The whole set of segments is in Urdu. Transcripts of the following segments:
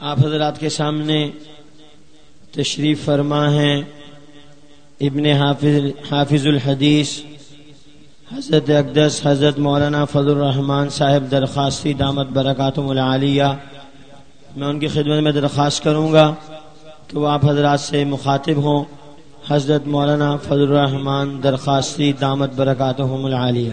آپ حضرات کے سامنے تشریف فرما ہیں۔ ابن حافظ حافظ الحدیث، حضرت اقدس، حضرت مولانا فضل الرحمان صاحب درخواستی دامت برکاتم العالیہ۔ میں ان کی خدمت میں درخواست کروں گا کہ وہ آپ حضرات سے مخاطب ہوں۔ حضرت مولانا فضل الرحمان درخواستی دامت برکاتہم العالیہ۔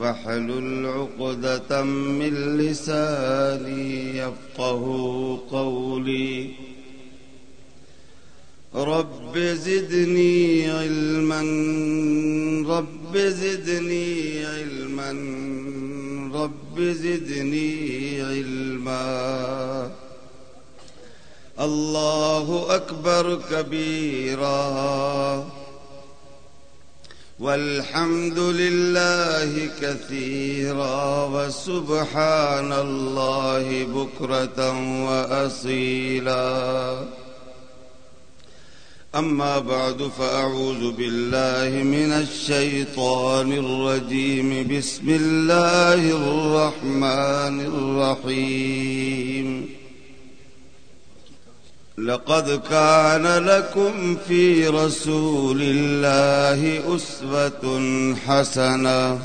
واحلل عقدة من لساني يفقه قولي. رب زدني علما رب زدني علما رب زدني علما. الله أكبر كبيرا. والحمد لله كثيرا وسبحان الله بكرة وأصيلا. أما بعد فأعوذ بالله من الشيطان الرجيم. بسم الله الرحمن الرحيم. لقد كان لكم في رسول الله أسوة حسنة.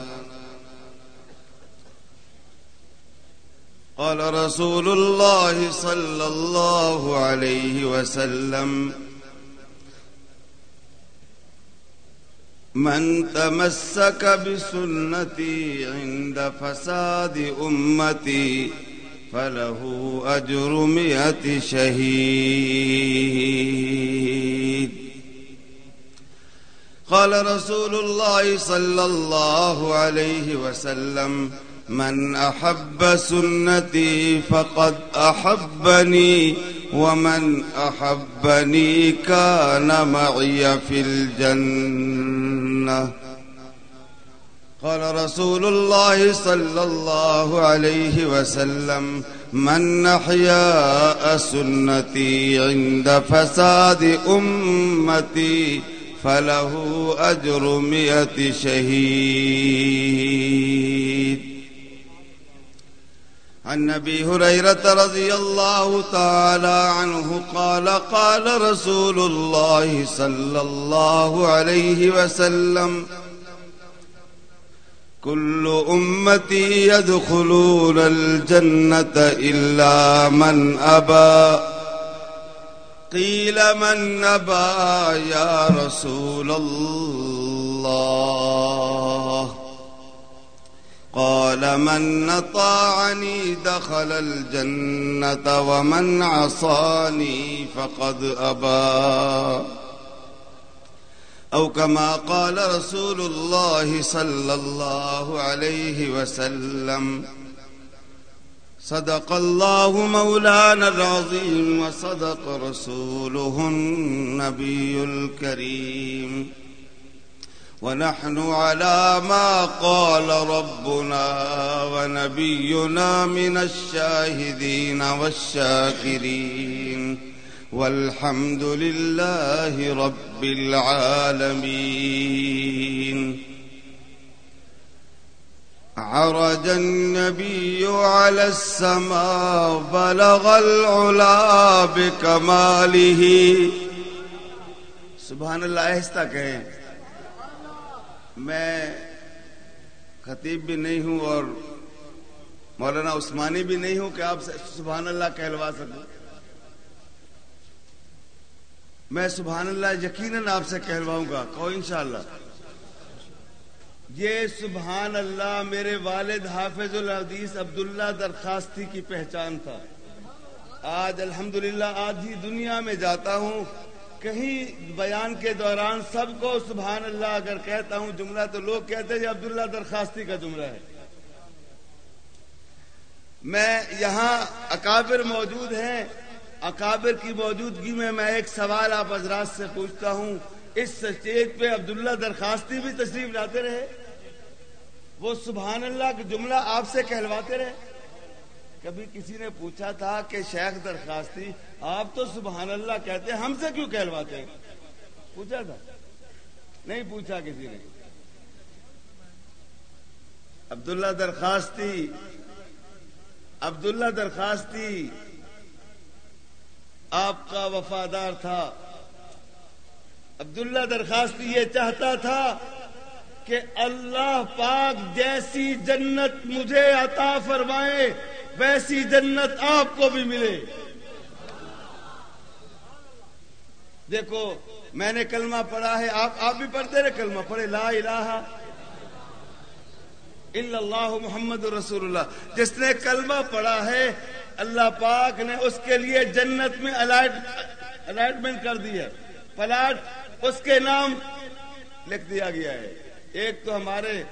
قال رسول الله صلى الله عليه وسلم من تمسك بسنتي عند فساد أمتي فله أجر مئة شهيد. قال رسول الله صلى الله عليه وسلم من أحب سنتي فقد أحبني ومن أحبني كان معي في الجنة. قال رسول الله صلى الله عليه وسلم من نحيا سنتي عند فساد أمتي فله أجر مئة شهيد. عن نبي هريرة رضي الله تعالى عنه قال قال رسول الله صلى الله عليه وسلم كل أمتي يدخلون الجنة إلا من أبى. قيل من أبى يا رسول الله. قال من نطاعني دخل الجنة ومن عصاني فقد أبى. أو كما قال رسول الله صلى الله عليه وسلم. صدق الله مولانا العظيم وصدق رسوله النبي الكريم. ونحن على ما قال ربنا ونبينا من الشاهدين والشاكرين. والحمد لله رب العالمين عرج النبي على السماء بلغ العلا بكماله سبحان اللہ آہستہ کہیں۔ میں خطیب بھی نہیں ہوں اور مولانا عثمانی بھی نہیں ہوں کہ آپ سبحان اللہ کہلوا سکوں۔ میں سبحان اللہ یقیناً آپ سے کہلواؤں گا کو انشاءاللہ۔ یہ سبحان اللہ میرے والد حافظ الحدیث عبداللہ درخواستی کی پہچان تھا۔ آج الحمدللہ آج ہی دنیا میں جاتا ہوں۔ کہیں بیان کے دوران سب کو سبحان اللہ اگر کہتا ہوں جملہ تو لوگ کہتے ہیں عبداللہ درخواستی کا جملہ ہے۔ میں یہاں اکابر موجود ہیں۔ اکابر کی موجودگی میں میں ایک سوال آپ حضرات سے پوچھتا ہوں، اس اسٹیج پہ عبداللہ درخواستی بھی تشریف لاتے رہے؟ وہ سبحان اللہ کا جملہ آپ سے کہلواتے رہے؟ کبھی کسی نے پوچھا تھا کہ شیخ درخواستی آپ تو سبحان اللہ کہتے ہیں، ہم سے کیوں کہلواتے ہیں؟ پوچھا تھا۔ نہیں پوچھا کسی نے۔ عبداللہ درخواستی عبداللہ درخواستی آپ کا وفادار تھا۔ عبداللہ درخواستی یہ چاہتا تھا کہ اللہ پاک جیسی جنت مجھے عطا فرمائے، ویسی جنت آپ کو بھی ملے۔ دیکھو، میں نے کلمہ پڑھا ہے، آپ آپ بھی پڑھتے رہے، کلمہ پڑھے، لا الہ اللہ محمد رسول اللہ۔ جس نے کلمہ پڑھا ہے، اللہ پاک نے اس کے لیے جنت میں الائٹمنٹ کر دی ہے۔ پلاٹ اس کے نام لکھ دیا گیا ہے۔ ایک تو ہمارے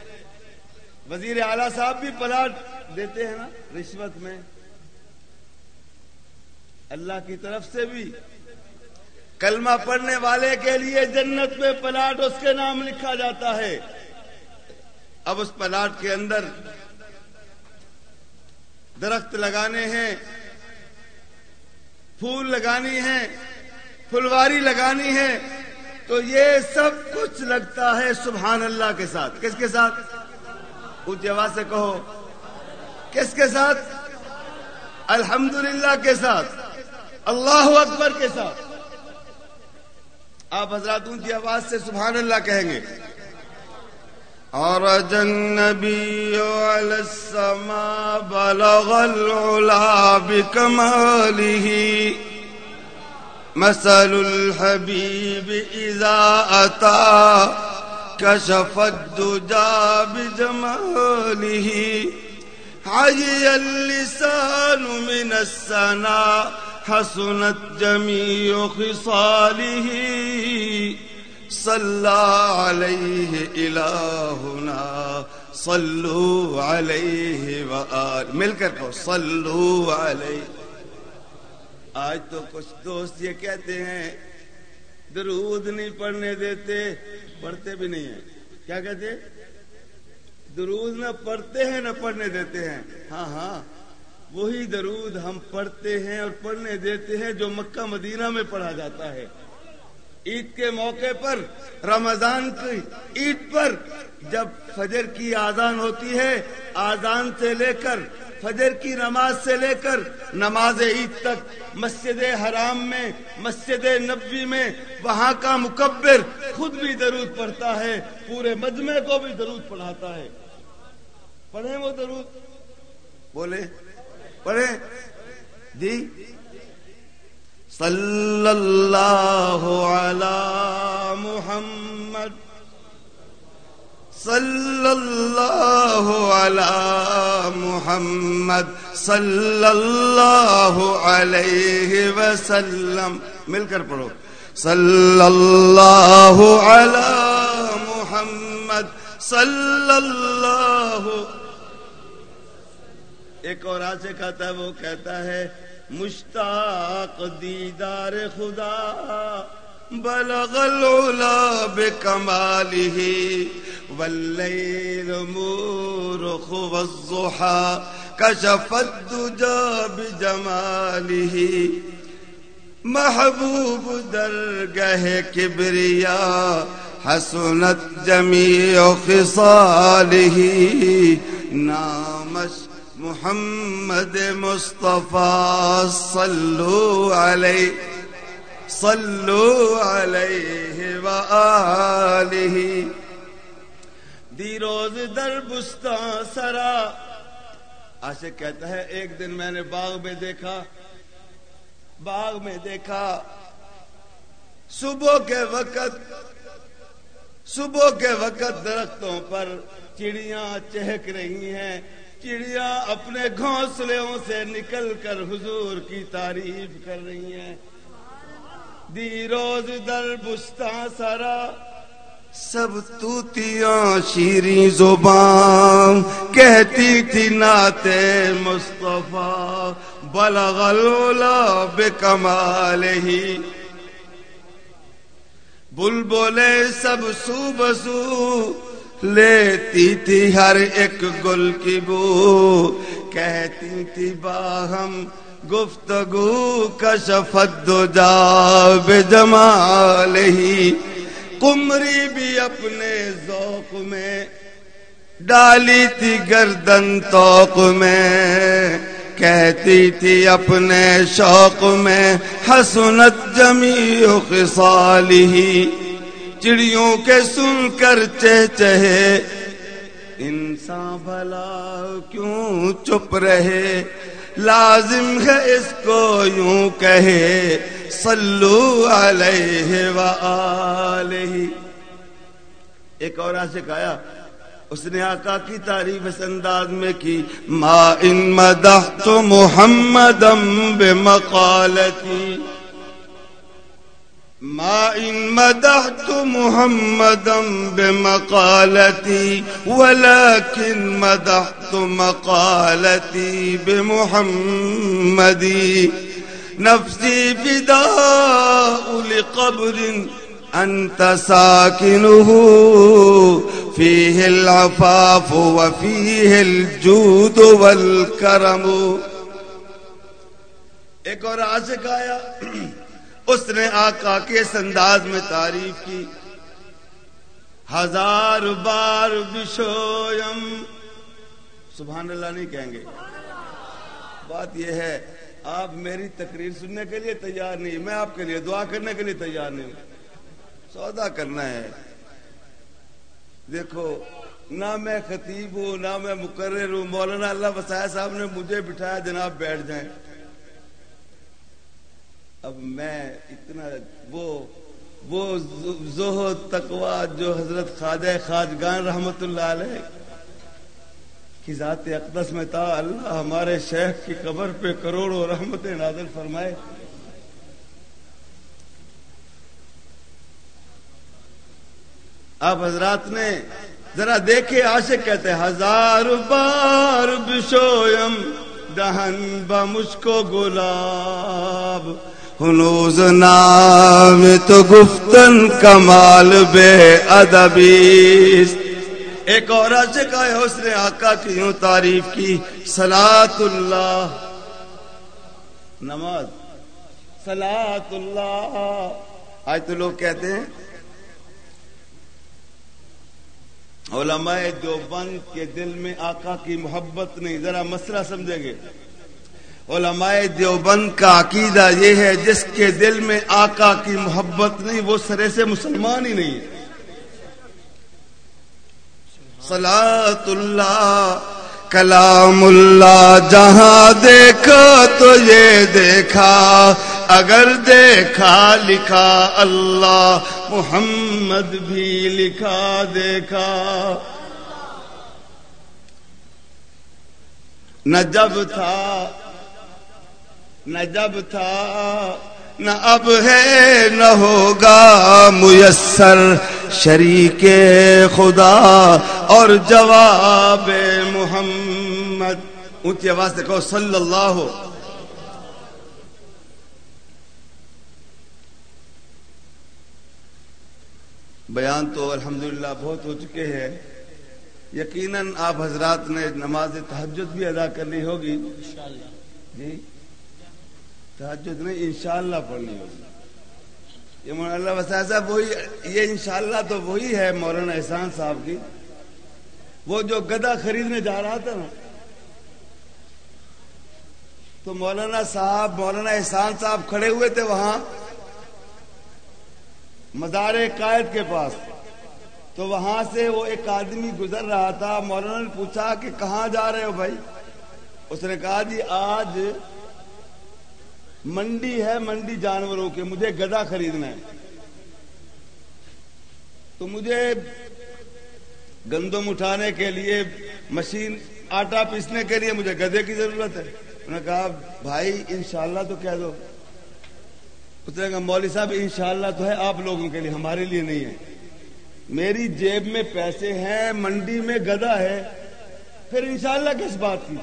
وزیر اعلی صاحب بھی پلاٹ دیتے ہیں نا، رشوت میں۔ اللہ کی طرف سے بھی۔ کلمہ پڑھنے والے کے لیے جنت میں پلاٹ اس کے نام لکھا جاتا ہے۔ اب اس پلاٹ کے اندر درخت لگانے ہیں، پھول لگانی ہے پھلواری لگانی ہے تو یہ سب کچھ لگتا ہے سبحان اللہ کے ساتھ۔ کس کے ساتھ؟ اونچی آواز سے کہو۔ کس کے ساتھ؟ الحمدللہ کے ساتھ۔ اللہ اکبر کے ساتھ۔ آپ حضرات اونچی آواز سے سبحان اللہ کہیں گے۔ عرج النبي على السماء بلغ العلا بكماله. مثل الحبيب إذا أتى كشف الدجى بجماله. حي اللسان من السنا حسنت جميع خصاله. صلى عليه إلهنا. صلوا عليه وآل مل کر کہو، صلوا علیہ آج تو کچھ دوست یہ کہتے ہیں، درود نہیں پڑھنے دیتے، پڑھتے بھی نہیں ہیں۔ کیا کہتے؟ درود نہ پڑھتے ہیں، نہ پڑھنے دیتے ہیں۔ ہاں ہاں وہی درود ہم پڑھتے ہیں اور پڑھنے دیتے ہیں جو مکہ مدینہ میں پڑھا جاتا ہے۔ عید کے موقع پر، رمضان کی عید پر جب فجر کی آزان ہوتی ہے آزان سے لے کر، فجر کی نماز سے لے کر نماز عید تک، مسجد حرام میں، مسجد نبوی میں، وہاں کا مکبر خود بھی درود پڑھتا ہے، پورے مجمع کو بھی درود پڑھاتا ہے۔ پڑھیں وہ درود۔ بولے پڑھیں۔ جی۔ صلی اللہ علی محمد. صلی اللہ علی محمد. صلی اللہ علیہ وسلم. مل کر پڑھو. صلی اللہ علی محمد. صلی اللہ ایک اور آج کہتا ہے، وہ کہتا ہے مشتاق دیدار خدا، بلغ العلا بکماله واللیل مورخ والضحى كشف الدجى بجماله. محبوب درگہ کبریا، حسنت جميع خصاله. نامش محمد مصطفیٰ صلو علیہ صلو علیہ وآلہ دی روز در بستان سرا۔ آشے کہتا ہے ایک دن میں نے باغ میں دیکھا، باغ میں دیکھا۔ صبح کے وقت، صبح کے وقت درختوں پر چڑیاں چہک رہی ہیں۔ چڑیا اپنے گھونسلوں سے نکل کر حضور کی تعریف کر رہی ہیں۔ دی روز در بستا سرا سب توتیاں شیریں زبان۔ کہتی تھی ناتے مصطفیٰ، بلغ الولا بکمال ہی۔ بل بولے سب سو بسو۔ لیتی تھی ہر ایک گل کی بو، کہتی تھی باہم گفتگو کشفت دو جا بے جمال ہی۔ کمری بھی اپنے ذوق میں، ڈالی تھی گردن توق میں۔ کہتی تھی اپنے شوق میں، حسنت جمی خصال ہی۔ چڑیوں کے سن کر چہچہے انسان بھلا کیوں چپ رہے؟ لازم ہے اس کو یوں کہے، صلو علیہ وآلہ۔ ایک اور عاشق آیا، اس نے آقا کی تعریف اس انداز میں کی، ما ان مدحت محمدم بمقالتی۔ ما ان مدحت محمدا بمقالتي، ولكن مدحت مقالتي بمحمد نفسي فداء لقبر أنت ساكنه، فيه العفاف وفيه الجود والكرم. ایک اور عاشق آیا۔ اس نے آقا کے اس انداز میں تعریف کی۔ ہزار بار بشویم۔ سبحان اللہ نہیں کہیں گے۔ بات یہ ہے، آپ میری تقریر سننے کے لیے تیار نہیں، میں آپ کے لیے دعا کرنے کے لیے تیار نہیں سودا کرنا ہے۔ دیکھو، نہ میں خطیب ہوں، نہ میں مقرر ہوں۔ مولانا اللہ وسائے صاحب نے مجھے بٹھایا، جناب بیٹھ جائیں۔ اب میں اتنا وہ وہ زہد تقوا جو حضرت خواجہ خواجگان رحمت اللہ علیہ کی ذات اقدس میں تھا، اللہ ہمارے شیخ کی قبر پہ کروڑوں رحمت نازل فرمائے۔ آپ حضرات نے ذرا دیکھے، عاشق کہتے ہزار بار بشویم، دہن بمشکو گلاب۔ ہنوز نام تو گفتن کمال بے ادبی ایک اور کا ہے اس نے آقا کی یوں تعریف کی سلات اللہ۔ نماز۔ سلات اللہ۔ آج تو لوگ کہتے ہیں، علماء دیوبند کے دل میں آقا کی محبت نہیں، ذرا مسئلہ سمجھیں گے۔ علماء دیوبند کا عقیدہ یہ ہے، جس کے دل میں آقا کی محبت نہیں، وہ سرے سے مسلمان ہی نہیں سلات اللہ کلام اللہ جہاں دیکھا تو یہ دیکھا، اگر دیکھا لکھا، اللہ محمد بھی لکھا دیکھا۔ نہ جب تھا نہ جب تھا، نہ اب ہے، نہ ہوگا میسر شریک خدا اور جواب محمد۔ اونچی آواز دیکھو صلی اللہ۔ ہو بیان تو الحمدللہ بہت ہو چکے ہیں۔ یقیناً آپ حضرات نے نماز تحجد بھی ادا کرنی ہوگی۔ جی۔ تحجد نہیں، انشاءاللہ پڑھنی ہوگی۔ یہ مولانا وسائل صاحب وہی، یہ انشاءاللہ تو وہی ہے مولانا احسان صاحب کی۔ وہ جو گدا خریدنے جا رہا تھا نا۔ تو مولانا صاحب، مولانا احسان صاحب کھڑے ہوئے تھے وہاں، مزار قائد کے پاس۔ تو وہاں سے وہ ایک آدمی گزر رہا تھا، مولانا نے پوچھا کہ کہاں جا رہے ہو بھائی؟ اس نے کہا جی آج منڈی ہے، منڈی جانوروں کے، مجھے گدا خریدنا ہے۔ تو مجھے گندم اٹھانے کے لیے مشین، آٹا پیسنے کے لیے مجھے گدے کی ضرورت ہے۔ انہوں نے کہا، بھائی، انشاءاللہ تو کہہ دو۔ اس نے کہا مولوی صاحب، انشاءاللہ تو ہے، آپ لوگوں کے لیے، ہمارے لیے نہیں ہے۔ میری جیب میں پیسے ہیں، منڈی میں گدا ہے۔ پھر انشاءاللہ کس بات کی؟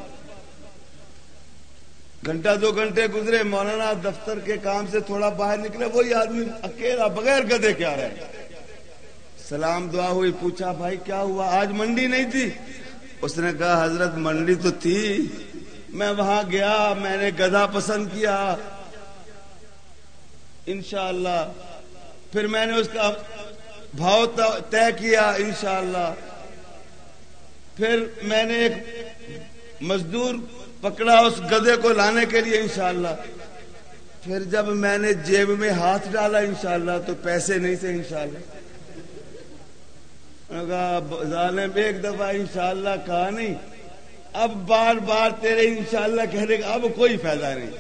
گھنٹہ دو گھنٹے گزرے، مولانا دفتر کے کام سے تھوڑا باہر نکلے، وہی آدمی اکیلا بغیر گدے کیا رہے سلام، دعا ہوئی، پوچھا، بھائی، کیا ہوا؟ آج منڈی نہیں تھی۔ اس نے کہا، حضرت، منڈی تو تھی۔ میں وہاں گیا، میں نے گدھا پسند کیا۔ انشاءاللہ۔ پھر میں نے اس کا بھاؤ طے کیا، انشاءاللہ۔ پھر میں نے ایک مزدور پکڑا اس گدے کو لانے کے لیے انشاءاللہ۔ پھر جب میں نے جیب میں ہاتھ ڈالا انشاءاللہ تو پیسے نہیں تھے انشاءاللہ۔ ظالم ایک دفعہ انشاءاللہ کہا نہیں، اب بار بار تیرے انشاءاللہ کہنے کا اب کوئی فائدہ نہیں۔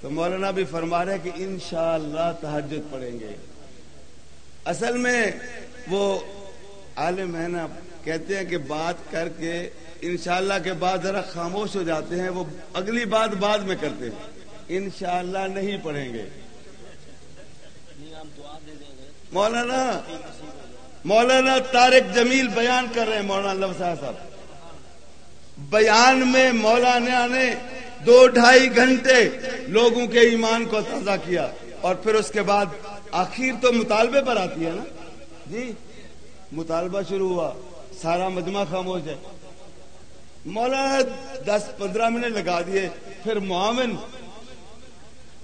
تو مولانا بھی فرما رہے کہ انشاءاللہ تحجد پڑھیں گے۔ اصل میں وہ عالم ہے نا، کہتے ہیں کہ بات کر کے انشاءاللہ کے بعد ذرا خاموش ہو جاتے ہیں، وہ اگلی بات بعد میں کرتے ہیں۔ انشاءاللہ نہیں پڑھیں گے۔ مولانا مولانا طارق جمیل بیان کر رہے ہیں، مولانا صاحب۔ بیان میں مولانا نے دو ڈھائی گھنٹے لوگوں کے ایمان کو تازہ کیا اور پھر اس کے بعد آخر تو مطالبے پر آتی ہے نا؟ جی مطالبہ شروع ہوا، سارا مجمع خاموش ہے۔ مولانا دس پندرہ منٹ لگا دیے، پھر معاون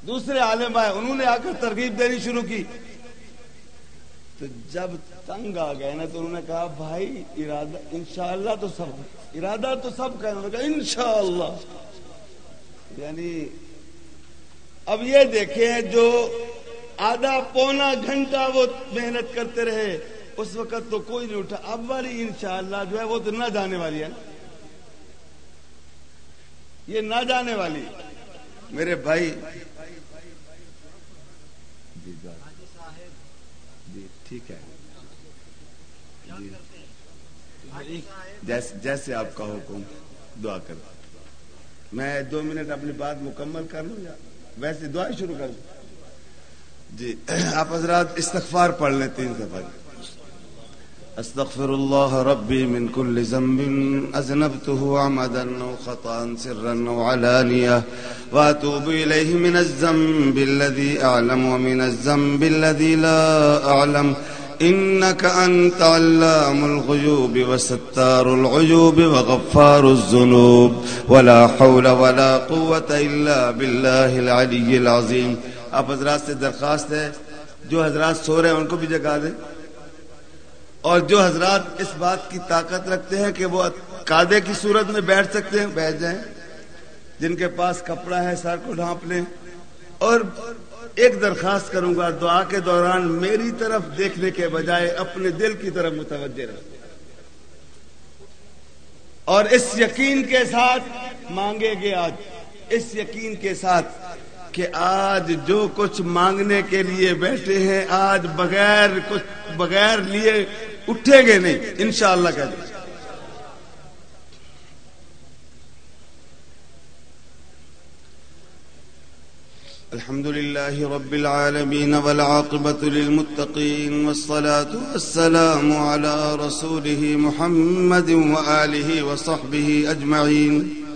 دوسرے عالم آئے، انہوں نے آ کر ترغیب دینی شروع کی۔ تو جب تنگ آ گئے نا، تو انہوں نے کہا، بھائی، ارادہ، انشاءاللہ تو سب، ارادہ تو سب کا انہوں نے کہا، انشاءاللہ یعنی اب یہ دیکھیں جو آدھا پونا گھنٹہ وہ محنت کرتے رہے، اس وقت تو کوئی نہیں اٹھا۔ اب والی انشاءاللہ جو ہے وہ تو نہ جانے والی ہے۔ یہ نہ جانے والی۔ میرے بھائی۔ جی, جی۔, جی، ٹھیک ہے۔ جی۔ جیسے آپ کا حکم، دعا کر میں دو منٹ اپنی بات مکمل کر لوں یا ویسے دعا شروع کر لوں جی۔ آپ حضرات استغفار پڑھ لیں تین دفعہ۔ استغفر الله ربي من كل ذنب أذنبته عمدا أو خطأ سرا أو علانية وأتوب إليه من الذنب الذي أعلم ومن الذنب الذي لا أعلم إنك أنت علام الغيوب وستار العيوب وغفار الذنوب ولا حول ولا قوة إلا بالله العلي العظيم آپ حضرات سے درخواست ہے جو حضرات سو رہے ہیں ان کو بھی جگا دیں اور جو حضرات اس بات کی طاقت رکھتے ہیں کہ وہ کادے کی صورت میں بیٹھ سکتے ہیں، بیٹھ جائیں۔ جن کے پاس کپڑا ہے، سر کو ڈھانپ لیں۔ اور ایک درخواست کروں گا، دعا کے دوران میری طرف دیکھنے کے بجائے اپنے دل کی طرف متوجہ رہے اور اس یقین کے ساتھ مانگے گے آج، اس یقین کے ساتھ کہ آج جو کچھ مانگنے کے لیے بیٹھے ہیں، آج بغیر کچھ، بغیر لیے اٹھے گے نہیں۔ انشاءاللہ کہہ دیں۔ الحمد لله رب العالمين والعاقبة للمتقين والصلاة والسلام على رسوله محمد وآله وصحبه أجمعين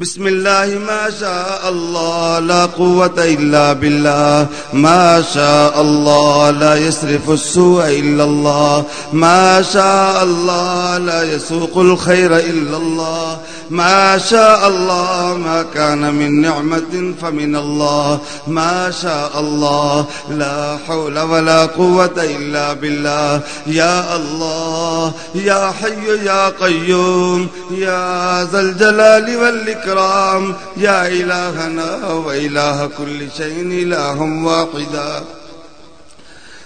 بسم الله ما شاء الله لا قوة إلا بالله. ما شاء الله لا يسرف السوء إلا الله. ما شاء الله لا يسوق الخير إلا الله. ما شاء الله ما كان من نعمة فمن الله. ما شاء الله لا حول ولا قوة إلا بالله. يا الله يا حي يا قيوم يا ذا الجلال والإكرام. يا إلهنا وإله كل شيء إله واحدا.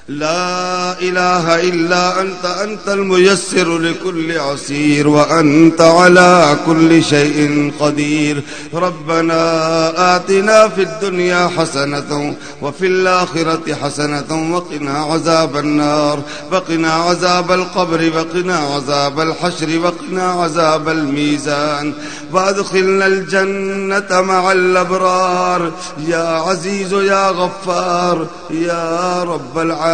لا إله إلا أنت أنت الميسر لكل عسير وأنت على كل شيء قدير. ربنا آتنا في الدنيا حسنة وفي الآخرة حسنة وقنا عذاب النار. وقنا عذاب القبر وقنا عذاب الحشر وقنا عذاب الميزان. وأدخلنا الجنة مع الأبرار. يا عزيز يا غفار يا رب العالمين.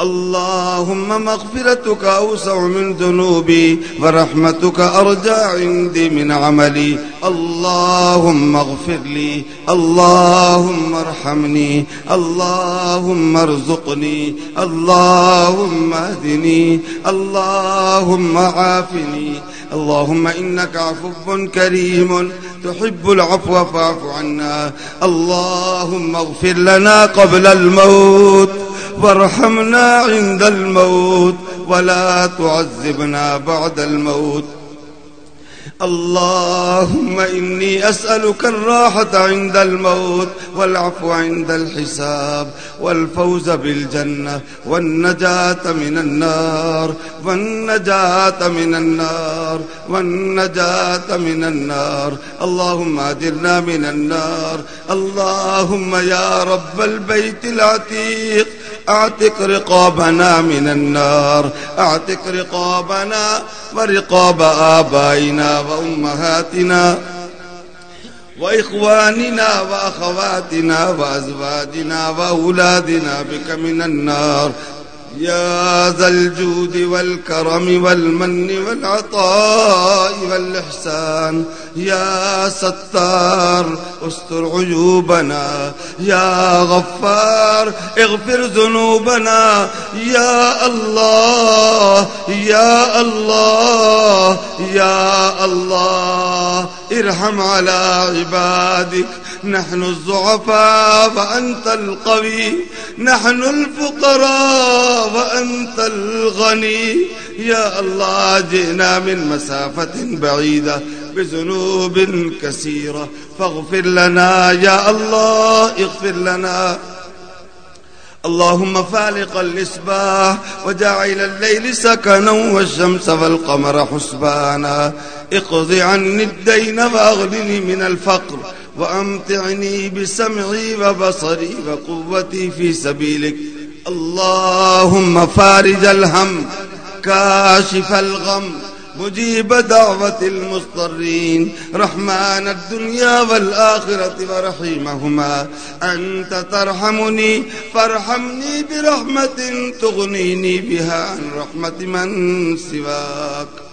اللهم مغفرتك أوسع من ذنوبي ورحمتك أرجى عندي من عملي. اللهم اغفر لي اللهم ارحمني اللهم ارزقني اللهم اهدني اللهم عافني. اللهم إنك عفو كريم تحب العفو فاعف عنا. اللهم اغفر لنا قبل الموت. وارحمنا عند الموت ولا تعذبنا بعد الموت. اللهم إني أسألك الراحة عند الموت والعفو عند الحساب والفوز بالجنة والنجاة من النار والنجاة من النار والنجاة من النار. اللهم أجرنا من النار. اللهم يا رب البيت العتيق اعتق رقابنا من النار اعتق رقابنا ورقاب آبائنا وأمهاتنا وإخواننا وأخواتنا وأزواجنا وأولادنا بك من النار. يا ذا الجود والكرم والمن والعطاء والإحسان يا ستار استر عيوبنا. يا غفار اغفر ذنوبنا. يا الله يا الله يا الله. ارحم على عبادك. نحن الضعفاء وأنت القوي. نحن الفقراء وأنت الغني. يا الله جئنا من مسافة بعيدة. بذنوب كثيرة. فاغفر لنا يا الله اغفر لنا. اللهم فالق الإسباح وجعل الليل سكنا والشمس والقمر حسبانا. اقض عني الدين واغنني من الفقر وأمتعني بسمعي وبصري وقوتي في سبيلك. اللهم فارج الهم كاشف الغم مجيب دعوة المضطرين رحمن الدنيا والآخرة ورحيمهما. أنت ترحمني فارحمني برحمة تغنيني بها عن رحمة من سواك.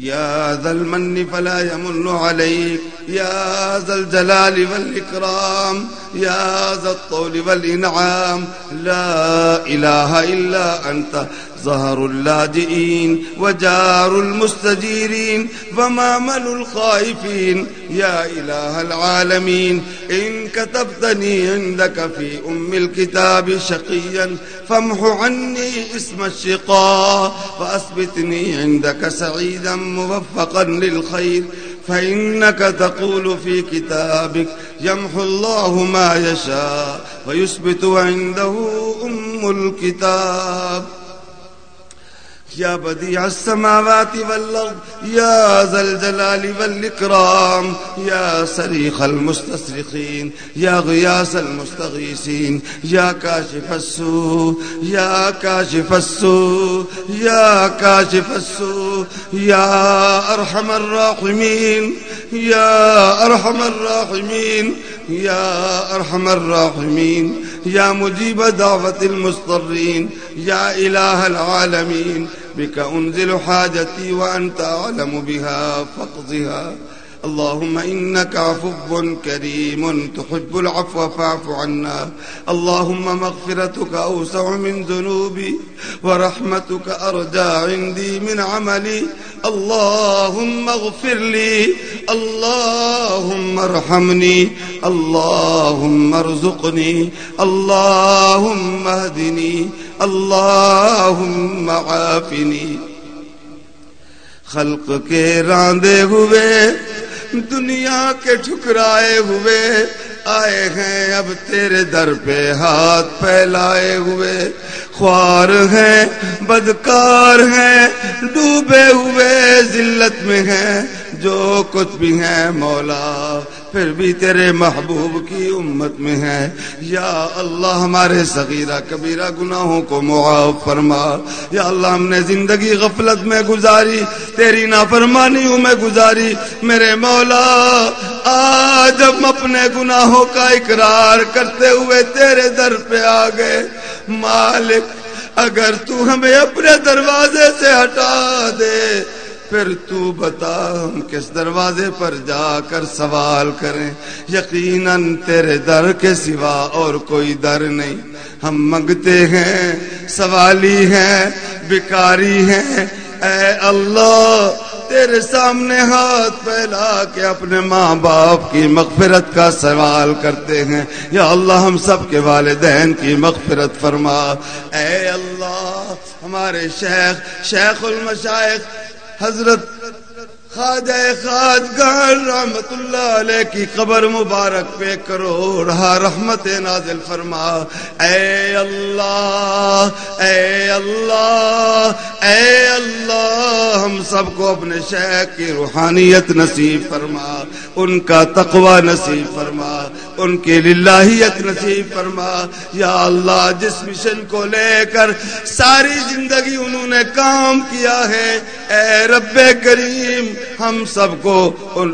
يا ذا المن فلا يمن عليك يا ذا الجلال والإكرام يا ذا الطول والإنعام. لا إله إلا أنت ظهر اللاجئين وجار المستجيرين ومامل الخائفين. يا إله العالمين إن كتبتني عندك في أم الكتاب شقيا فامح عني اسم الشقاء فأثبتني عندك سعيدا موفقا للخير فإنك تقول في كتابك يمحو الله ما يشاء ويثبت عنده أم الكتاب. يا بديع السماوات والأرض يا ذا الجلال والإكرام يا صريخ المستصرخين يا غياس المستغيثين يا كاشف السوء يا كاشف السوء يا كاشف السوء يا أرحم الراحمين يا أرحم الراحمين يا أرحم الراحمين يا مجيب دعوة المضطرين يا إله العالمين. بك أنزل حاجتي وأنت أعلم بها فاقضها. اللهم إنك عفو كريم تحب العفو فاعف عنا. اللهم مغفرتك أوسع من ذنوبي ورحمتك أرجى عندي من عملي. اللهم اغفر لي. اللهم ارحمني. اللهم ارزقني. اللهم اهدني. اللهم عافني. خلق کے راندے ہوئے دنیا کے ٹھکرائے ہوئے آئے ہیں، اب تیرے در پہ ہاتھ پھیلائے ہوئے۔ خوار ہیں، بدکار ہیں، ڈوبے ہوئے، ذلت میں ہیں۔ جو کچھ بھی ہیں مولا، پھر بھی تیرے محبوب کی امت میں ہے۔ یا اللہ ہمارے صغیرہ کبیرہ گناہوں کو معاف فرما۔ یا اللہ ہم نے زندگی غفلت میں گزاری، تیری نافرمانیوں میں گزاری۔ میرے مولا، آج ہم اپنے گناہوں کا اقرار کرتے ہوئے تیرے در پہ آ گئے۔ مالک، اگر تو ہمیں اپنے دروازے سے ہٹا دے پھر تو بتا ہم کس دروازے پر جا کر سوال کریں۔ یقیناً تیرے در کے سوا اور کوئی در نہیں۔ ہم منگتے ہیں، سوالی ہیں بیکاری ہیں اے اللہ، تیرے سامنے ہاتھ پھیلا کے اپنے ماں باپ کی مغفرت کا سوال کرتے ہیں۔ یا اللہ، ہم سب کے والدین کی مغفرت فرما۔ اے اللہ، ہمارے شیخ شیخ المشائخ حضرت خواجہ خاج گان رحمت اللہ علیہ کی قبر مبارک پہ کرو رہا رحمت نازل فرما۔ اے اللہ اے اللہ اے اللہ، ہم سب کو اپنے شیخ کی روحانیت نصیب فرما۔ ان کا تقوی نصیب فرما۔ ان کی للہیت نصیب فرما۔ یا اللہ، جس مشن کو لے کر ساری زندگی انہوں نے کام کیا ہے اے رب کریم، ہم سب کو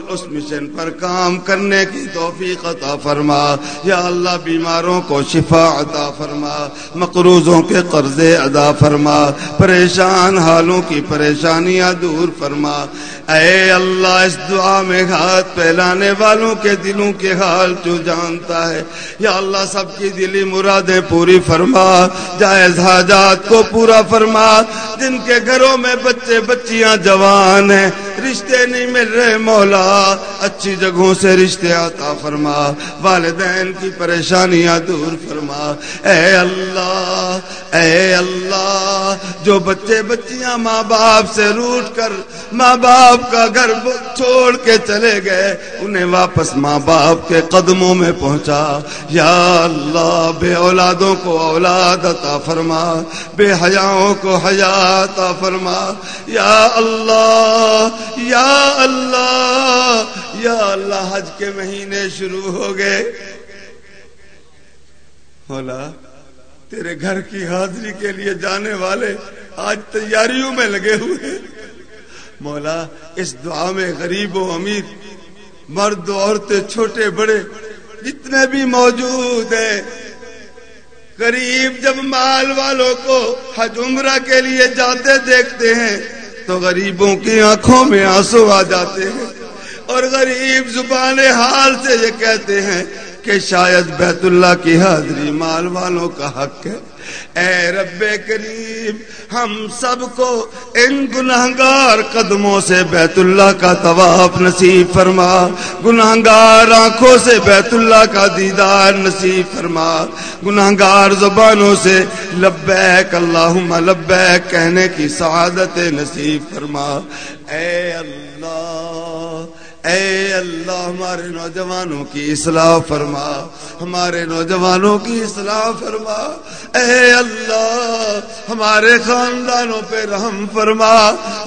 اس مشن پر کام کرنے کی توفیق عطا فرما۔ یا اللہ، بیماروں کو شفا عطا فرما۔ مقروضوں کے قرضے ادا فرما۔ پریشان حالوں کی پریشانیاں دور فرما۔ اے اللہ، اس دعا میں ہاتھ پھیلانے والوں کے دلوں کے حال جو جانتا ہے۔ یا اللہ، سب کی دلی مرادیں پوری فرما۔ جائز حاجات کو پورا فرما۔ جن کے گھروں میں بچے بچیاں جوان ہیں۔ رشتے نہیں مل رہے مولا، اچھی جگہوں سے رشتے آتا فرما۔ والدین کی پریشانیاں دور فرما۔ اے اللہ اے اللہ، جو بچے بچیاں ماں باپ سے روٹ کر ماں باپ کا گھر چھوڑ کے چلے گئے، انہیں واپس ماں باپ کے قدموں میں پہنچا۔ یا اللہ، بے اولادوں کو اولاد عطا فرما، بے حیاؤں کو حیات عطا فرما۔ یا اللہ، یا اللہ یا اللہ حج کے مہینے شروع ہو گئے۔ مولا تیرے گھر کی حاضری کے لیے جانے والے آج تیاریوں میں لگے ہوئے۔ مولا، اس دعا میں غریب و امیر، مرد و عورتیں، چھوٹے، بڑے، جتنے بھی موجود ہیں۔ غریب جب مال والوں کو حج عمرہ کے لیے جاتے دیکھتے ہیں تو غریبوں کی آنکھوں میں آنسو آ جاتے ہیں اور غریب زبان حال سے یہ کہتے ہیں کہ شاید بیت اللہ کی حاضری مال والوں کا حق ہے۔ اے رب کریم، ہم سب کو ان گناہگار قدموں سے بیت اللہ کا طواف نصیب فرما۔ گناہگار آنکھوں سے بیت اللہ کا دیدار نصیب فرما۔ گناہگار زبانوں سے لبیک اللہم، لبیک کہنے کی سعادت نصیب فرما۔ اے اللہ اے اللہ، ہمارے نوجوانوں کی اصلاح فرما، ہمارے نوجوانوں کی اصلاح فرما۔ اے اللہ، ہمارے خاندانوں پہ رحم فرما،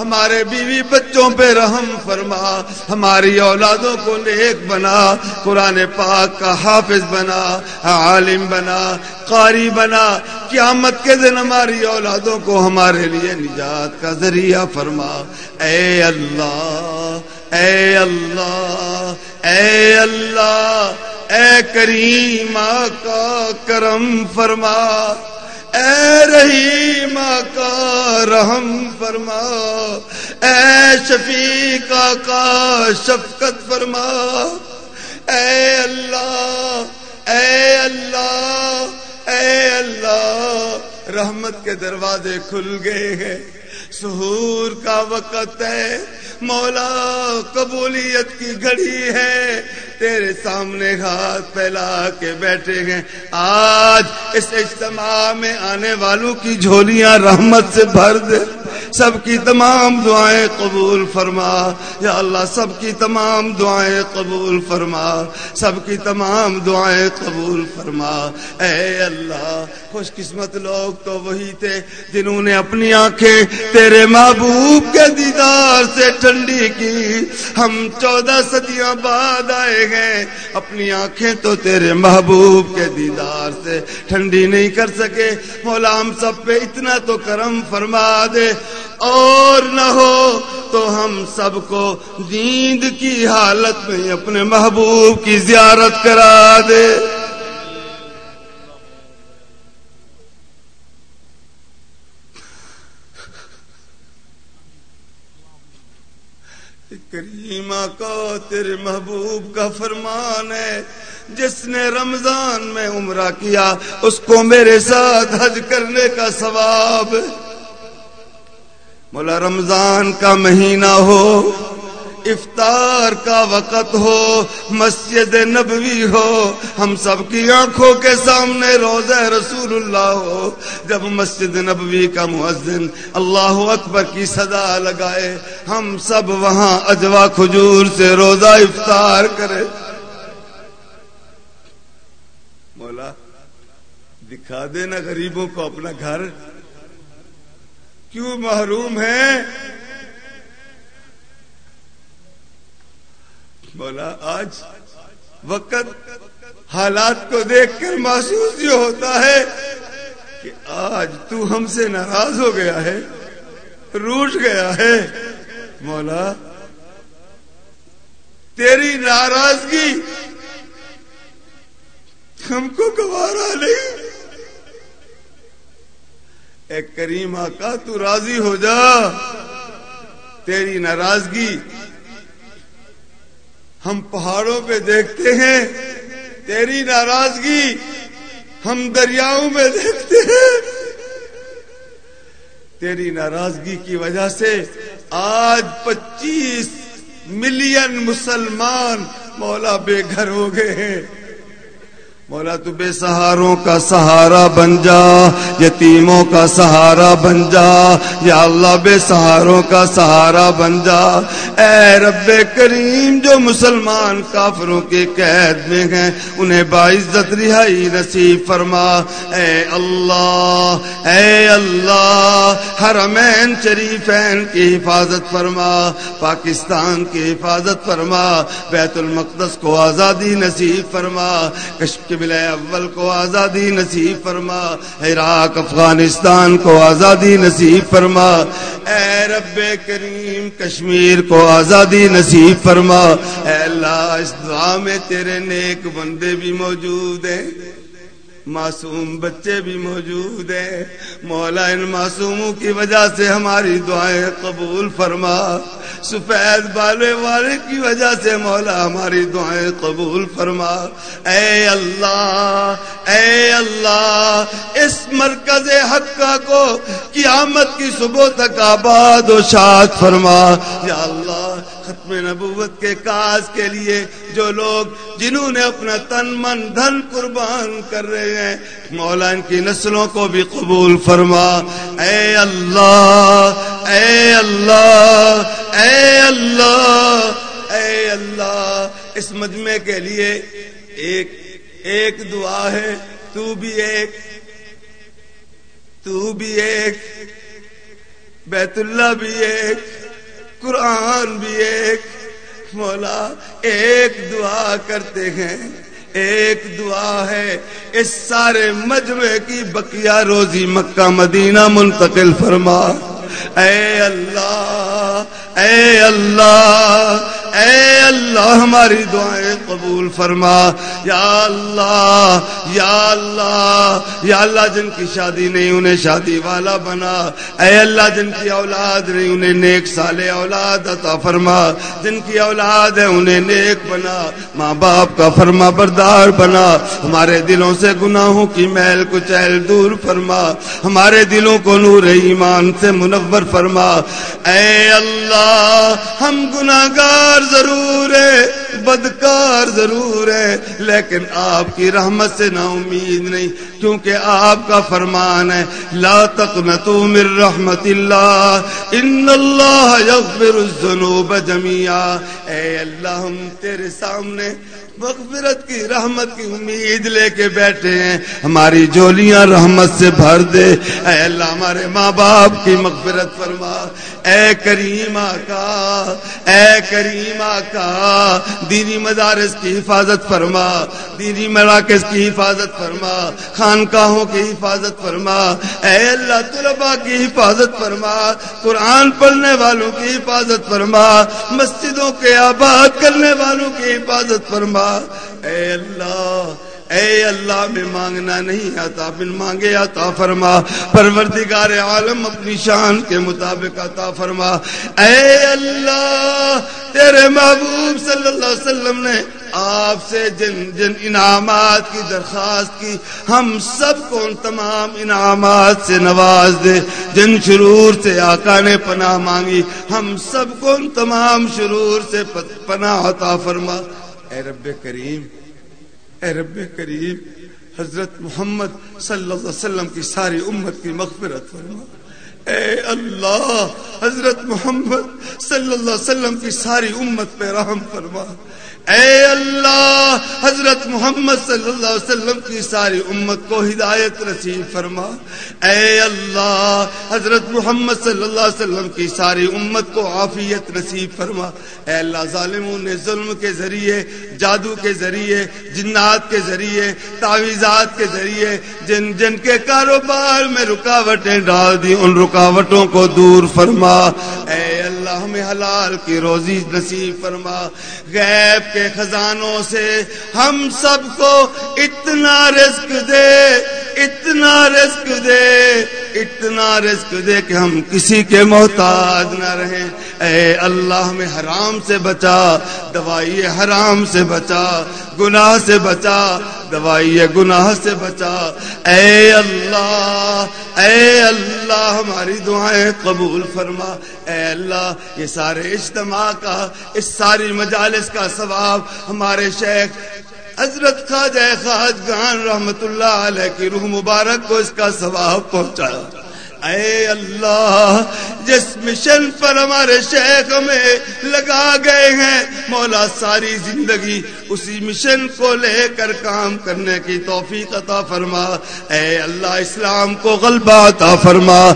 ہمارے بیوی بچوں پہ رحم فرما، ہماری اولادوں کو نیک بنا، قرآن پاک کا حافظ بنا، عالم بنا قاری بنا قیامت کے دن ہماری اولادوں کو ہمارے لیے نجات کا ذریعہ فرما۔ اے اللہ اے اللہ اے اللہ، اے کریم کا کرم فرما۔ اے رحیم کا رحم فرما۔ اے شفیق کا شفقت فرما۔ اے اللہ اے اللہ اے اللہ، رحمت کے دروازے کھل گئے ہیں۔ سہور کا وقت ہے، مولا قبولیت کی گھڑی ہے۔ تیرے سامنے ہاتھ پھیلا کے بیٹھے ہیں۔ آج اس اجتماع میں آنے والوں کی جھولیاں رحمت سے بھر دے۔ سب کی تمام دعائیں قبول فرما۔ یا اللہ، سب کی تمام دعائیں قبول فرما۔ سب کی تمام دعائیں قبول فرما۔ اے اللہ خوش قسمت لوگ تو وہی تھے جنہوں نے اپنی آنکھیں تیرے محبوب کے دیدار سے ٹھنڈی کی۔ ہم چودہ صدیاں بعد آئے گئے۔ اپنی آنکھیں تو تیرے محبوب کے دیدار سے ٹھنڈی نہیں کر سکے۔ مولا ہم سب پہ اتنا تو کرم فرما دے۔ اور نہ ہو تو ہم سب کو نیند کی حالت میں اپنے محبوب کی زیارت کرا دے۔ کریمہ کو تیرے محبوب کا فرمان ہے۔ جس نے رمضان میں عمرہ کیا، اس کو میرے ساتھ حج کرنے کا ثواب۔ مولا رمضان کا مہینہ ہو۔ افطار کا وقت ہو، مسجد نبوی ہو، ہم سب کی آنکھوں کے سامنے روزہ رسول اللہ۔ ہو جب مسجد نبوی کا مؤذن اللہ اکبر کی صدا لگائے، ہم سب وہاں اجوا کھجور سے روزہ افطار کرے۔ مولا، دکھا دینا غریبوں کو اپنا گھر۔ کیوں محروم ہے بولا آج وقت حالات کو دیکھ کر محسوس یہ ہوتا ہے کہ آج تو ہم سے ناراض ہو گیا ہے روٹ گیا ہے۔ مولا تیری ناراضگی ہم کو گوارا نہیں۔ اے کریم آقا، تو راضی ہو جا۔ تیری ناراضگی ہم پہاڑوں پہ دیکھتے ہیں، تیری ناراضگی ہم دریاؤں میں دیکھتے ہیں۔ تیری ناراضگی کی وجہ سے آج پچیس ملین مسلمان مولا بے گھر ہو گئے ہیں۔ مولا تو بے سہاروں کا سہارا بن جا، یتیموں کا سہارا بن جا، یا اللہ بے سہاروں کا سہارا بن جا۔ اے رب کریم جو مسلمان کافروں کے قید میں ہیں، انہیں باعزت رہائی نصیب فرما۔ اے اللہ اے اللہ حرمین شریفین کی حفاظت فرما، پاکستان کی حفاظت فرما، بیت المقدس کو آزادی نصیب فرما۔ کشک اول کو آزادی نصیب فرما عراق افغانستان کو آزادی نصیب فرما، اے رب کریم کشمیر کو آزادی نصیب فرما، اے اللہ اس دعا میں تیرے نیک بندے بھی موجود ہیں۔ معصوم بچے بھی موجود ہیں۔ مولا ان معصوموں کی وجہ سے ہماری دعائیں قبول فرما۔ سفید بالے والے کی وجہ سے مولا ہماری دعائیں قبول فرما۔ اے اللہ اے اللہ، اس مرکز حقہ کو قیامت کی صبح تک آباد و شاد فرما۔ یا اللہ ختم نبوت کے کاج کے لیے جو لوگ جنہوں نے اپنا تن من دھن قربان کر رہے ہیں، مولا ان کی نسلوں کو بھی قبول فرما۔ اے اللہ اے اللہ اے اللہ اے اللہ، اس مجمع کے لیے ایک ایک دعا ہے۔ تو بھی ایک، تو بھی ایک، بیت اللہ بھی ایک۔ قرآن بھی ایک مولا، ایک دعا کرتے ہیں، ایک دعا ہے۔ اس سارے مجمع کی بقیہ روزی مکہ مدینہ منتقل فرما۔ اے اللہ اے اللہ اے اللہ ہماری دعائیں قبول فرما۔ یا اللہ یا اللہ یا اللہ جن کی شادی نہیں انہیں شادی والا بنا۔ اے اللہ جن کی اولاد نہیں انہیں نیک سال اولاد عطا فرما۔ جن کی اولاد ہے انہیں نیک بنا۔ ماں باپ کا فرما بردار بنا۔ ہمارے دلوں سے گناہوں کی میل کچیل دور فرما۔ ہمارے دلوں کو نور ایمان سے منور فرما۔ اے اللہ، ہم گناگار ضرور ہے، بدکار ضرور ہے، لیکن آپ کی رحمت سے نا امید نہیں، کیونکہ آپ کا فرمان ہے، لا تقنطوا من رحمت اللہ، ان اللہ یغفر الذنوب جميعا اے اللہ، ہم تیرے سامنے مغفرت کی، رحمت کی امید لے کے بیٹھے ہیں۔ ہماری جولیاں رحمت سے بھر دے۔ اے اللہ ہمارے ماں باپ کی مغفرت فرما۔ اے کریم آقا، اے کریم آقا، دینی مدارس کی حفاظت فرما۔ دینی مراکز کی حفاظت فرما۔ خانقاہوں کی حفاظت فرما۔ اے اللہ طلبا کی حفاظت فرما۔ قرآن پڑھنے والوں کی حفاظت فرما۔ مسجدوں کے آباد کرنے والوں کی حفاظت فرما۔ اے اللہ اے اللہ، میں مانگنا نہیں آتا بن مانگے عطا فرما۔ پروردگار عالم اپنی شان کے مطابق عطا فرما۔ اے اللہ، تیرے محبوب صلی اللہ علیہ وسلم نے آپ سے جن جن انعامات کی درخواست کی، ہم سب کو ان تمام انعامات سے نواز دے۔ جن شرور سے آقا نے پناہ مانگی، ہم سب کو ان تمام شرور سے پناہ عطا فرما۔ اے رب کریم، اے رب کریم، حضرت محمد صلی اللہ علیہ وسلم کی ساری امت کی مغفرت فرما۔ اے اللہ، حضرت محمد صلی اللہ علیہ وسلم کی ساری امت پہ رحم فرما۔ اے اللہ، حضرت محمد صلی اللہ علیہ وسلم کی ساری امت کو ہدایت نصیب فرما۔ اے اللہ، حضرت محمد صلی اللہ علیہ وسلم کی ساری امت کو عافیت نصیب فرما۔ اے اللہ، ظالموں نے ظلم کے ذریعے، جادو کے ذریعے، جنات کے ذریعے، تعویذات کے ذریعے جن جن کے کاروبار میں رکاوٹیں ڈال دی ان رکاوٹوں کو دور فرما۔ اے اللہ ہمیں حلال کی روزی نصیب فرما۔ غیب کے خزانوں سے ہم سب کو اتنا رزق دے۔ اتنا رزق دے، اتنا رزق دے کہ ہم کسی کے محتاج نہ رہیں۔ اے اللہ، ہمیں حرام سے بچا دوائی حرام سے بچا، گناہ سے بچا دوائی گناہ سے بچا۔ اے اللہ اے اللہ، ہماری دعائیں قبول فرما۔ اے اللہ، یہ سارے اجتماع کا، اس ساری مجالس کا ثواب ہمارے شیخ حضرت خواجہ خواج گان رحمت اللہ علیہ کی روح مبارک کو اس کا ثواب پہنچایا۔ اے اللہ، جس مشن پر ہمارے شیخ میں لگا گئے ہیں، مولا ساری زندگی اسی مشن کو لے کر کام کرنے کی توفیق عطا فرما۔ اے اللہ، اسلام کو غلبہ عطا فرما۔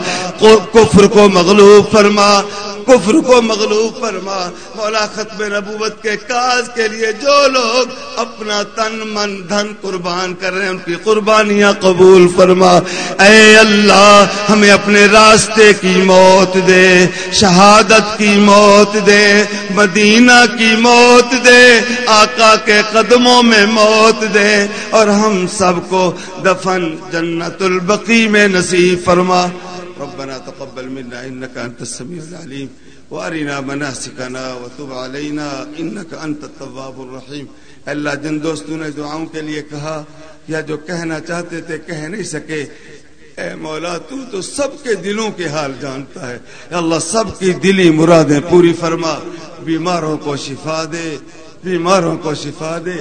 کفر کو مغلوب فرما۔ کفر کو مغلوب فرما۔ مولا ختم نبوت کے کاز کے لیے جو لوگ اپنا تن، من، دھن قربان کر رہے ہیں، ان کی قربانیاں قبول فرما۔ اے اللہ، ہمیں اپنے راستے کی موت دے، شہادت کی موت دے، مدینہ کی موت دے، آقا کے قدموں میں موت دے۔ اور ہم سب کو دفن جنت البقی میں نصیب فرما۔ ربنا تقبل منا انك انت السميع العليم وارنا مناسكنا وتب علينا انك انت التواب الرحيم اللہ، جن دوستوں نے دعاؤں کے لیے کہا، یا جو کہنا چاہتے تھے کہہ نہیں سکے۔ اے مولا تو تو سب کے دلوں کے حال جانتا ہے۔ اللہ سب کی دلی مرادیں پوری فرما۔ بیماروں کو شفا دے۔ بیماروں کو شفا دے۔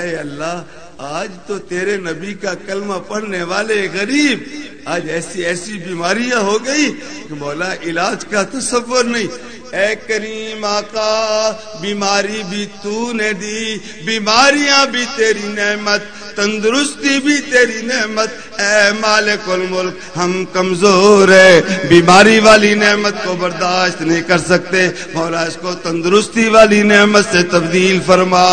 اے اللہ، آج تو تیرے نبی کا کلمہ پڑھنے والے غریب، آج ایسی ایسی بیماریاں ہو گئی کہ مولا علاج کا تصور نہیں۔ اے کریم آقا، بیماری بھی تو نے دی، بیماریاں بھی تیری نعمت، تندرستی بھی تیری نعمت۔ اے مالک الملک، ہم کمزور ہے بیماری والی نعمت کو برداشت نہیں کر سکتے۔ مولا اس کو تندرستی والی نعمت سے تبدیل فرما۔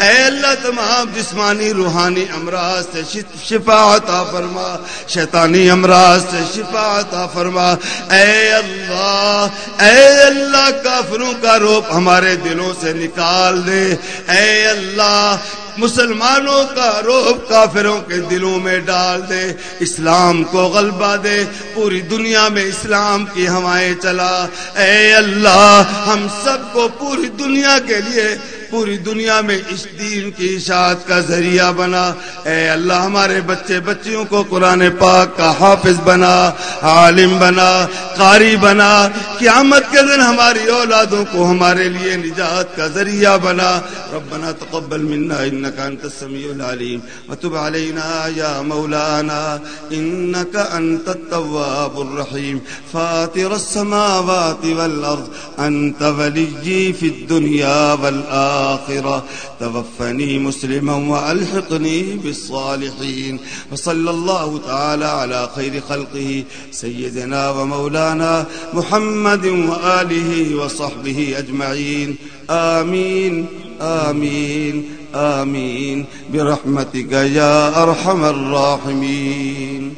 اے اللہ تمام جسمانی، روحانی امراض سے شفا عطا فرما۔ شیطانی امراض سے شفا عطا فرما۔ اے اللہ اے اللہ کافروں کا روپ ہمارے دلوں سے نکال دے۔ اے اللہ، مسلمانوں کا روب کافروں کے دلوں میں ڈال دے۔ اسلام کو غلبہ دے، پوری دنیا میں اسلام کی ہوائیں چلا۔ اے اللہ، ہم سب کو پوری دنیا کے لیے پوری دنیا میں اس دین کی اشاعت کا ذریعہ بنا۔ اے اللہ، ہمارے بچے بچیوں کو قرآن پاک کا حافظ بنا، عالم بنا، قاری بنا۔ قیامت کے دن ہماری اولادوں کو ہمارے لیے نجات کا ذریعہ بنا۔ ربنا تقبل منا انك انت السميع العليم وتب علينا يا مولانا انك انت التواب الرحيم فاطر السماوات والارض، انت ولي في الدنيا والاخره توفني مسلما وألحقني بالصالحين. وصلى الله تعالى على خير خلقه سيدنا ومولانا محمد وآله وصحبه أجمعين. آمين آمين آمين. برحمتك يا أرحم الراحمين.